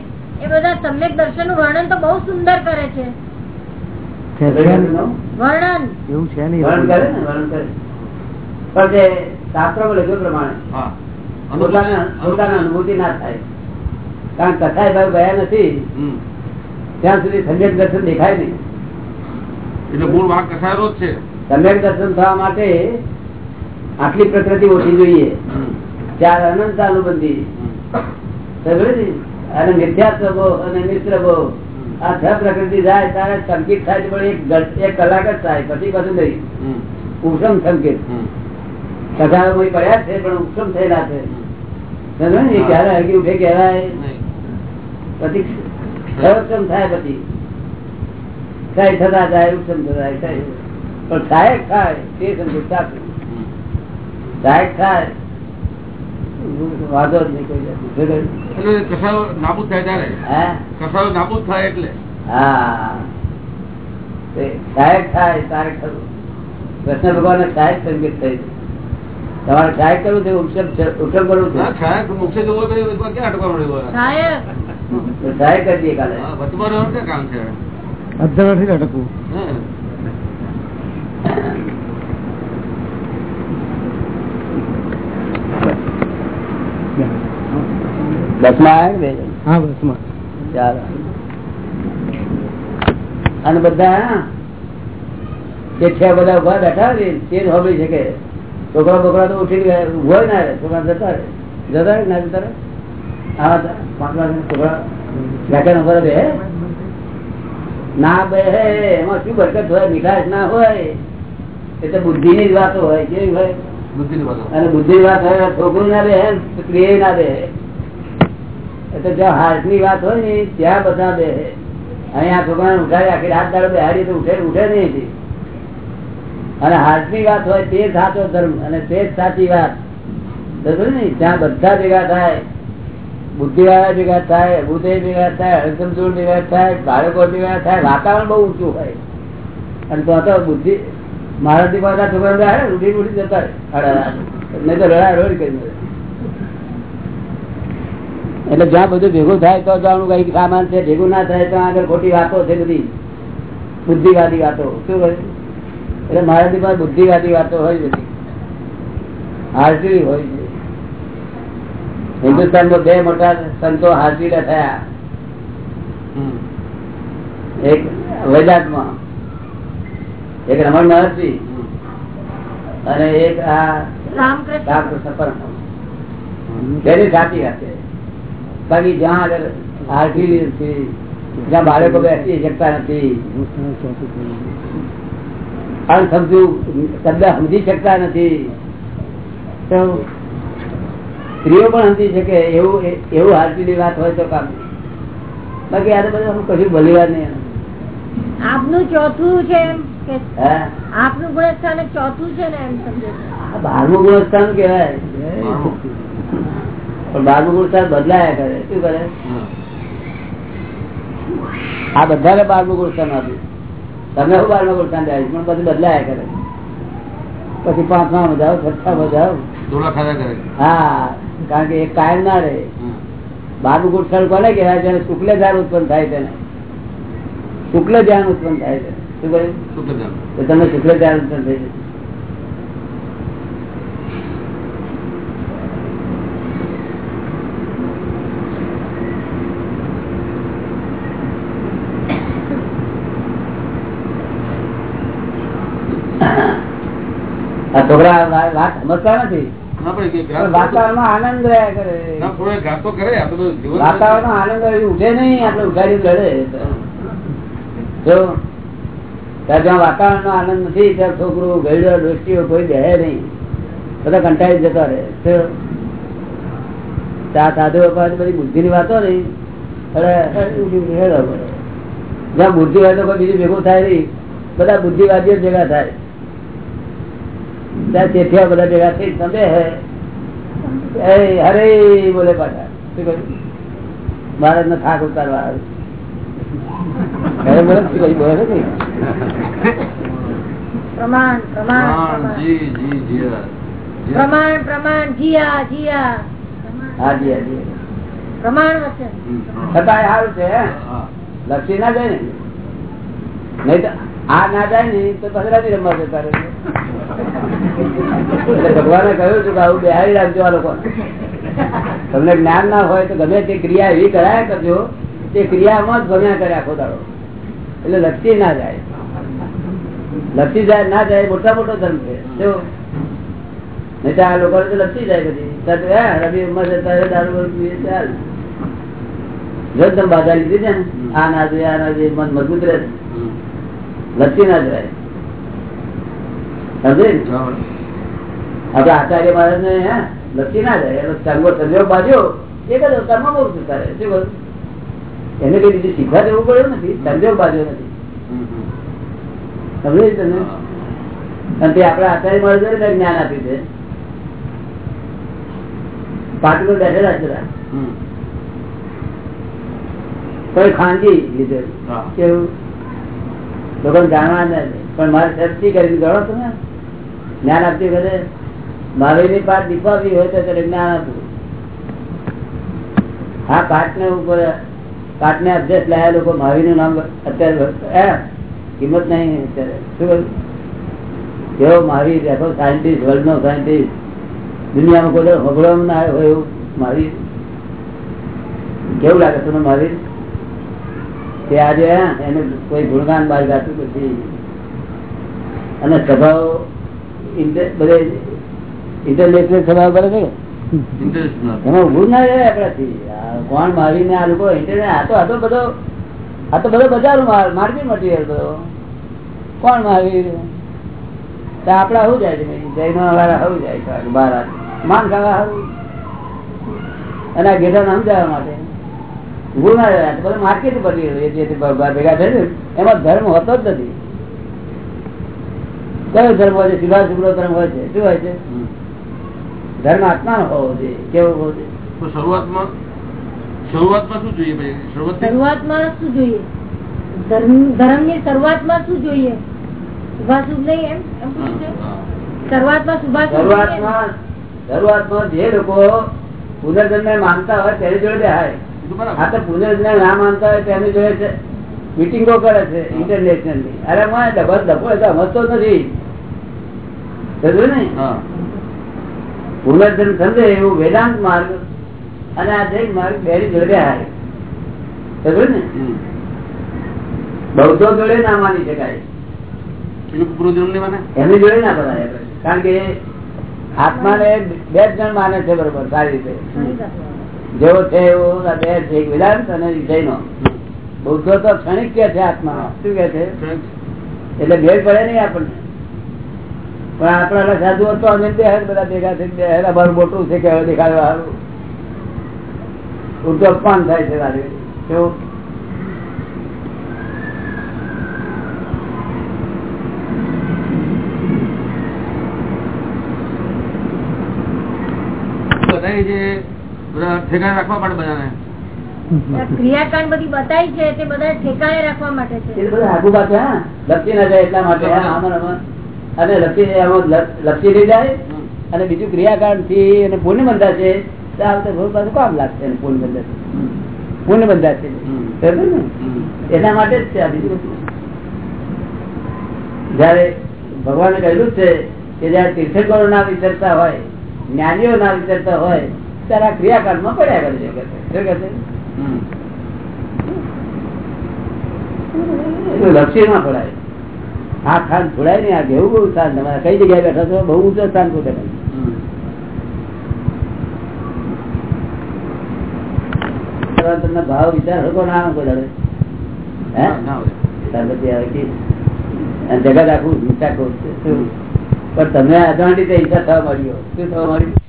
એ બધા સમ્યક દર્શનનું વર્ણન તો બહુ સુંદર કરે છે. વર્ણન એવું છે નહીં. વર્ણન કરે વર્ણન કરે. પણ જે શાસ્ત્રોમાં લખ્યું પ્રમાણે. પોતાના પોતાના અનુભૂતિ ના થાય. કારણ કથાએ ભાવ ગયા નથી. ત્યાં સુધી સમ્યક દર્શન દેખાય નહીં. એટલે મૂળ વાક કસાયો જ છે. સમ્યક દર્શન થવા માટે આટલી પ્રકૃતિ ઓછી જોઈએ. ચાર અનંત અનુબંધી. અને મિથ્યાત્વ અને મિશ્રભો આ છ પ્રકૃતિ જાય ત્યારે સંકેત થાય પણ એક કલાક જ થાય. પછી કશું નહીં. ઉષમ સંકેત. કથાઓ કોઈ પડ્યા છે પણ ઉત્તમ થયેલા છે. ક્યારે હરકી ઉઠે કહેવાય? પછી સર્વોત્તમ થાય પછી. કઈ થતા જાય ઉત્તમ થતા જાય પણ સહાયક થાય તે સહાયક થાય વાંધો જ નહીં કોઈ જાતનો. શું કહ્યું? એટલે નાબૂદ થાય ત્યારે? નાબૂદ થાય એટલે? હા. તે સહાયક થાય તારે ખરું. કૃષ્ણ ભગવાન સહાયક સંગીત થઈ છે. તમારે સહાયક કરવું છે ઉપસમ કરવું છે? છાયા મોક્ષે જવું હોય તો એ ક્યાં અટકવા મળ્યું હોય? સાહેબ તો સહાયક કરી દઈએ કાલે માં ચાલો. અને બધા જે છે બધા ઊભા બેઠા તે જ સાંભળી શકે છોકરા બોકરા તો ઉઠી ગયા. હોય ના છોકરા જતા રે. જતા રે ના જતા રે? હા પાંચ વાગે છોકરા વ્યાખ્યાન ઉપર બે ના બે એમાં શું બરકત હોય? મીઠાશ ના હોય. એટલે બુદ્ધિ ની જ વાતો હોય. કેવી હોય? અને બુદ્ધિ ની વાત હોય છોકરું ના બે ક્રિય ના બે એટલે જ્યાં હાર્ટની વાત હોય ને ત્યાં બધા બે અહીંયા છોકરાને ઉઠાડી આખી રાત દાડો બેહાડી તો ઉઠે ઉઠે નહીં. અને હાથની વાત હોય તે સાચો ધર્મ અને તે જ સાચી વાત. ને? ત્યાં બધા ભેગા થાય બુદ્ધિ વાળા ભેગા થાય બુદ્ધિ ભેગા થાય હરસમજોડ ભેગા થાય, બાળકો ભેગા થાય, વાતાવરણ બહુ ઊંચું હોય. અને તો તો બુદ્ધિ મારા બધા છોકરા રૂઢી રૂઢી જતા. નહીં તો રડા રોડ કરી. એટલે જ્યાં બધું ભેગું થાય તો જાણું કઈ સામાન છે, ભેગું ના થાય તો આગળ ખોટી વાતો છે બધી. બુદ્ધિવાદી વાતો. શું કહે એટલે મારા દીમાં બુદ્ધિવાદી વાતો હોય બધી હાજરી હોય છે હિન્દુસ્તાનમાં બે મોટા સંતો હાજરીડા થયા. એક વેદાંતમાં એક રમણ મહર્ષિ અને એક આ રામકૃષ્ણ. તેની સાચી વાત છે. બાકી જ્યાં આગળ હાજરી નથી જ્યાં બાળકો બેસી શકતા નથી. અણસમજુ શબ્દ સમજી શકતા નથી. સ્ત્રીઓ પણ સમજી શકે એવું એવું હાજરી વાત હોય તો કામ. બાકી આ તો બધું કશું ભલી વાત નહીં. આપનું ચોથું છે એમ કે હે? આપનું ગુણસ્થાન ચોથું છે ને એમ સમજો બારમું ગુણસ્થાન બારમું. પણ બારમું ગુણસ્થાન બદલાયા કરે. શું કરે? આ બધાને બારમું ગુણસ્થાન આપ્યું. તમે બાર બારમું ગુણસ્થાન આપ્યું પણ બધું બદલાયા કરે. પછી પાંચમા જાઓ છઠ્ઠા કરે હા કારણ કે એ કાયમ ના રહે. બારમું ગુણસ્થાન કોને કહેવાય? જેને શુક્લ ધ્યાન ઉત્પન્ન થાય તેને. શુક્લ ધ્યાન ઉત્પન્ન થાય છે શું કહ્યું. તમને શુક્લ ધ્યાન ઉત્પન્ન થઈ જશે આ છોકરા વાત સમજતા નથી. આનંદ રહ્યા કરે. જીવન વાતાવરણ આનંદ ઉઠે નહીં ત્યાં વાતાવરણ નો આનંદ નથી ત્યાં છોકરું ગયડો દોષીઓ કોઈ દે નહીં. બધા કંટાળી જતા રહે. ત્યાં સાધુ પાસે બધી બુદ્ધિ ની વાતો નહીં. જ્યાં બુદ્ધિ હોય તો કોઈ બીજું ભેગું થાય નહીં. બધા બુદ્ધિવાદીઓ ભેગા થાય. ત્યાં ચેઠિયા બધા ભેગા થઈ સમજે હે. હરે બોલે પાછા. શું કહ્યું? ભારત નો થાક ઉતારવા આવે. બોલે શું કહ્યું? બોલે પ્રમાણ પ્રમાણ પ્રમાણ, પ્રમાણ. જી જી જી પ્રમાણ પ્રમાણ જીયા જીયા. હાજી હાજી પ્રમાણ વચન. હમ. સારું છે હે? લક્ષી ના જાય ને. નહીં તો આ ના જાય ને તો પછી રાજી રમવા જતા રહે. ભગવાને કહ્યું છે કે આવું બેહાડી રાખજો આ લોકો. તમને જ્ઞાન ના હોય તો ગમે તે ક્રિયા એવી કરાયા કરજો, તે ક્રિયામાં જ ભમ્યા કરે આખો એટલે લક્ષી ના જાય. લક્ષી જાય, ના જાય મોટા મોટો ધર્મ છે. નહીં તો આ લોકો લક્ષી જાય બધી. રવિ ઉંમર જો તમે બાધા લીધી છે ને, આ ના જોઈએ, આ ના જોઈએ, મન મજબૂત રહે. લક્ષી ના જાય સમજે? ને? બરાબર. આપડે આચાર્ય મહારાજ ને લખી ના જાય એનો સર્વ સંજોગ બાજ્યો એ બધો કર્મ બહુ સુધારે શું કરું એને કઈ રીતે શીખવા દેવું પડ્યું નથી સંજોગ બાજ્યો નથી. સમજે છે તમે. અને તે આપડે આચાર્ય મહારાજ ને જ્ઞાન આપ્યું છે. પાટલું બેઠેલા છે કોઈ ખાંજી લીધે. કેવું? લોકો જાણવા નથી પણ મારે સર્ચી કરીને ગણો તમે જ્ઞાન આપતી વખતે મહાવીરની પાઠ દીપાવી હોય તો ત્યારે જ્ઞાન આપવું. હા પાઠ ને ઉપર પાઠ ને અભ્યાસ લાયા લોકો મહાવીરનું નામ અત્યારે કિંમત નહીં અત્યારે. શું કેવો મહાવીર એવો સાયન્ટિસ્ટ વર્લ્ડ નો સાયન્ટિસ્ટ દુનિયામાં કોઈ હગડો ના હોય એવું મહાવીર કેવું લાગે તમને મહાવીર તે આજે એને કોઈ ગુણગાન બહાર ગાતું નથી. અને ઇન્ટર- બધે ઇન્ટરનેશનલ સભાઓ કરે છે. એમાં ભૂલ ના રહે આપણાથી. કોણ મારી ને આ લોકો ઇન્ટરનેટ આ તો આ તો બધો આ તો બધો બજાર માલ માર્કેટ મટીરિયલ બધો. કોણ મારી આપડા આવું જાય છે? જૈનો વાળા આવું જાય છે? બાર માન ખાવા આવું અને આ ગેટા જવા માટે. ભૂલ ના રહે. આ બધું માર્કેટ મટીરિયલ એ જે તે ભેગા થાય છે એમાં ધર્મ હોતો જ નથી. કયો ધર્મ હોય છે? સીધા શુક્રો ધર્મ હોય છે? શું હોય છે. ધર્મ આત્મા હોવો જોઈએ કેવો હોવો જોઈએ? શરૂઆતમાં શરૂઆતમાં શું જોઈએ શરૂઆતમાં? શું જોઈએ? ધર્મ ધર્મની શરૂઆતમાં શું જોઈએ? શુભાશુભ નહીં એમ? એમ પૂછ્યું છે? શરૂઆતમાં શુભાશુભ શરૂઆતમાં શરૂઆતમાં જે લોકો પુનર્જન્મ માનતા હોય તેની જોડે બેહાય. આ તો પુનર્જન્મ ના માનતા હોય તેની જોડે છે. મિટિંગો કરે છે ઇન્ટરનેશનલની અરે માં ડબલ ડબો એ તો સમજતો નથી. ને? હા સમજે એવું વેદાંત માર્ગ અને આ જૈન માર્ગ બે જોડે ને? બૌદ્ધો જોડે ના માની શકાય. એમની જોડે ના પડાય કારણ કે આત્માને બે જ જણ માને છે બરોબર સારી રીતે. જેવો છે એવો બે છે એક વેદાંત અને જૈનો. બૌદ્ધો તો ક્ષણિક કે છે આત્મા શું કે છે? એટલે ભેદ પડે નહીં આપણને. પણ આપણા સાધુ તો અમે બે બધા ભેગા થઈ બે અમારું મોટું છે કે હવે દેખાડવા સારું ઉલટું અપમાન થાય છે તારે. કેવું? બધાય જે બધા ઠેકાણે રાખવા પડે બધાને. આ ક્રિયાકાંડ બધી બતાવી છે તે બધા ઠેકાણે રાખવા માટે છે. બધા આગુ પાછું હા લપસી ના જાય એટલા માટે. અને લપ- લપસી નહીં જાય અને બીજું ક્રિયાકાંડથી અને પુણ્ય બંધાશે તો આ વખતે ભોગ પાછું કામ લાગશે પુણ્ય બંધાશે પુણ્ય બંધાશે. ને? એના માટે જ છે આ બીજું જયારે ભગવાને કહ્યું છે કે જયારે તીર્થંકરો ના વિચરતા હોય જ્ઞાનીઓ ના વિચરતા હોય ત્યારે આ ક્રિયાકાંડમાં પડ્યા કરે છે. કે છે. શું કહે છે? લક્ષ્યમાં પડાય. આ ખાન છોડાય ને આ કેવું બહુ સ્થાન તમારે કઈ જગ્યાએ બેઠા છો? બહુ ઊંચો સ્થાન પોતે તમને ભાવ વિચાર હતો ના આવે કોઈ દાડે? જગત આખું હિંસા ખોર છે પણ તમને અજાણી હિંસા થવા મળ્યો શું થવા મળ્યું